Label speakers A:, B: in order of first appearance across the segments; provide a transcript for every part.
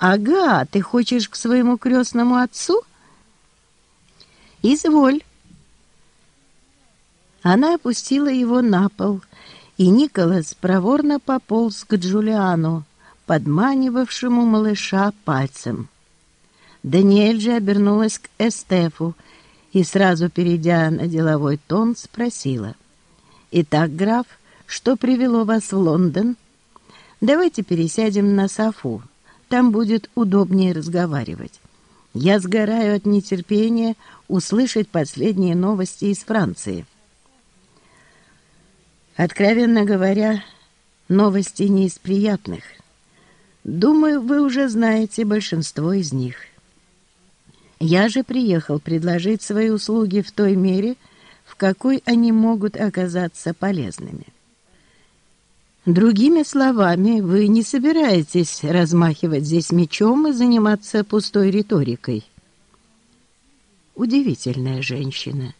A: «Ага, ты хочешь к своему крестному отцу?» «Изволь». Она опустила его на пол, и Николас проворно пополз к Джулиану, подманивавшему малыша пальцем. Даниэль же обернулась к Эстефу и, сразу перейдя на деловой тон, спросила. «Итак, граф, что привело вас в Лондон? Давайте пересядем на софу, там будет удобнее разговаривать. Я сгораю от нетерпения услышать последние новости из Франции». Откровенно говоря, новости не из приятных. Думаю, вы уже знаете большинство из них. Я же приехал предложить свои услуги в той мере, в какой они могут оказаться полезными. Другими словами, вы не собираетесь размахивать здесь мечом и заниматься пустой риторикой. Удивительная женщина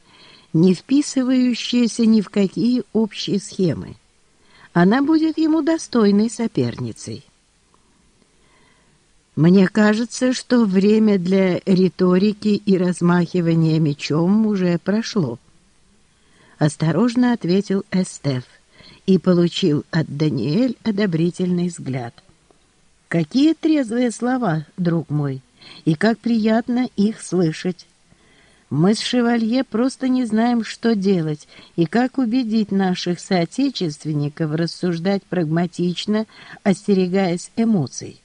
A: не вписывающаяся ни в какие общие схемы. Она будет ему достойной соперницей. Мне кажется, что время для риторики и размахивания мечом уже прошло. Осторожно ответил Эстеф и получил от Даниэль одобрительный взгляд. Какие трезвые слова, друг мой, и как приятно их слышать. Мы с Шевалье просто не знаем, что делать и как убедить наших соотечественников рассуждать прагматично, остерегаясь эмоций.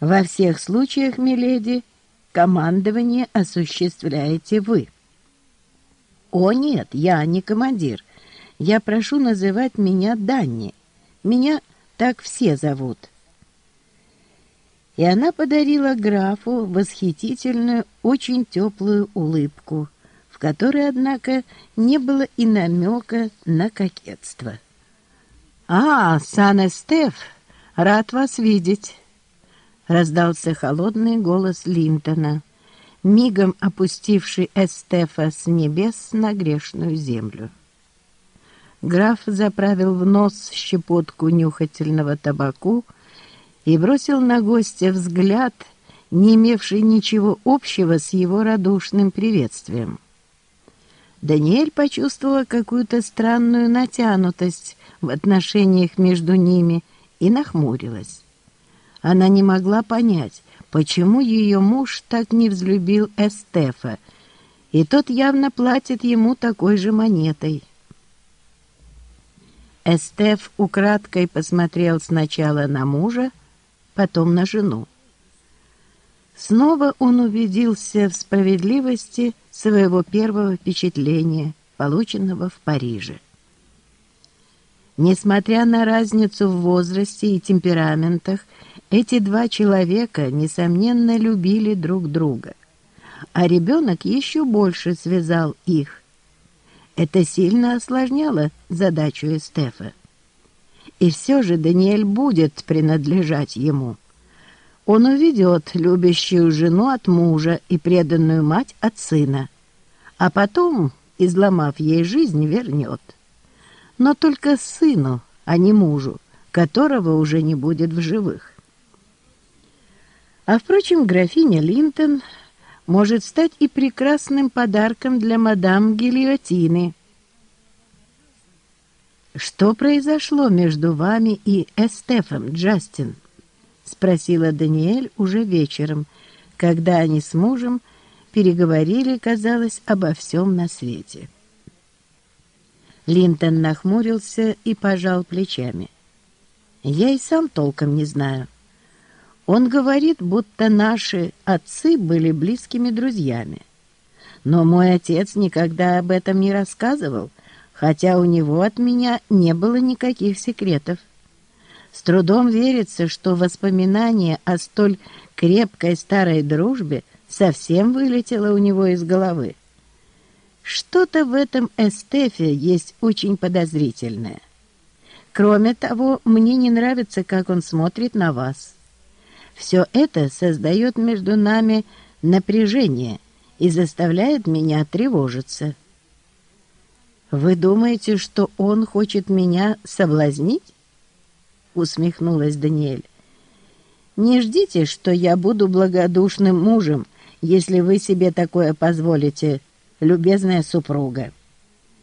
A: Во всех случаях, миледи, командование осуществляете вы. О нет, я не командир. Я прошу называть меня Данни. Меня так все зовут и она подарила графу восхитительную, очень теплую улыбку, в которой, однако, не было и намека на кокетство. «А, Сан-Эстеф, рад вас видеть!» — раздался холодный голос Линтона, мигом опустивший Эстефа с небес на грешную землю. Граф заправил в нос щепотку нюхательного табаку, и бросил на гостя взгляд, не имевший ничего общего с его радушным приветствием. Даниэль почувствовала какую-то странную натянутость в отношениях между ними и нахмурилась. Она не могла понять, почему ее муж так не взлюбил Эстефа, и тот явно платит ему такой же монетой. Эстеф украдкой посмотрел сначала на мужа, потом на жену. Снова он убедился в справедливости своего первого впечатления, полученного в Париже. Несмотря на разницу в возрасте и темпераментах, эти два человека, несомненно, любили друг друга. А ребенок еще больше связал их. Это сильно осложняло задачу Эстефа. И все же Даниэль будет принадлежать ему. Он уведет любящую жену от мужа и преданную мать от сына, а потом, изломав ей жизнь, вернет. Но только сыну, а не мужу, которого уже не будет в живых. А, впрочем, графиня Линтон может стать и прекрасным подарком для мадам Гильотины, «Что произошло между вами и Эстефом, Джастин?» — спросила Даниэль уже вечером, когда они с мужем переговорили, казалось, обо всем на свете. Линтон нахмурился и пожал плечами. «Я и сам толком не знаю. Он говорит, будто наши отцы были близкими друзьями. Но мой отец никогда об этом не рассказывал, хотя у него от меня не было никаких секретов. С трудом верится, что воспоминание о столь крепкой старой дружбе совсем вылетело у него из головы. Что-то в этом эстефе есть очень подозрительное. Кроме того, мне не нравится, как он смотрит на вас. Все это создает между нами напряжение и заставляет меня тревожиться. «Вы думаете, что он хочет меня соблазнить?» — усмехнулась Даниэль. Не ждите, что я буду благодушным мужем, если вы себе такое позволите, любезная супруга.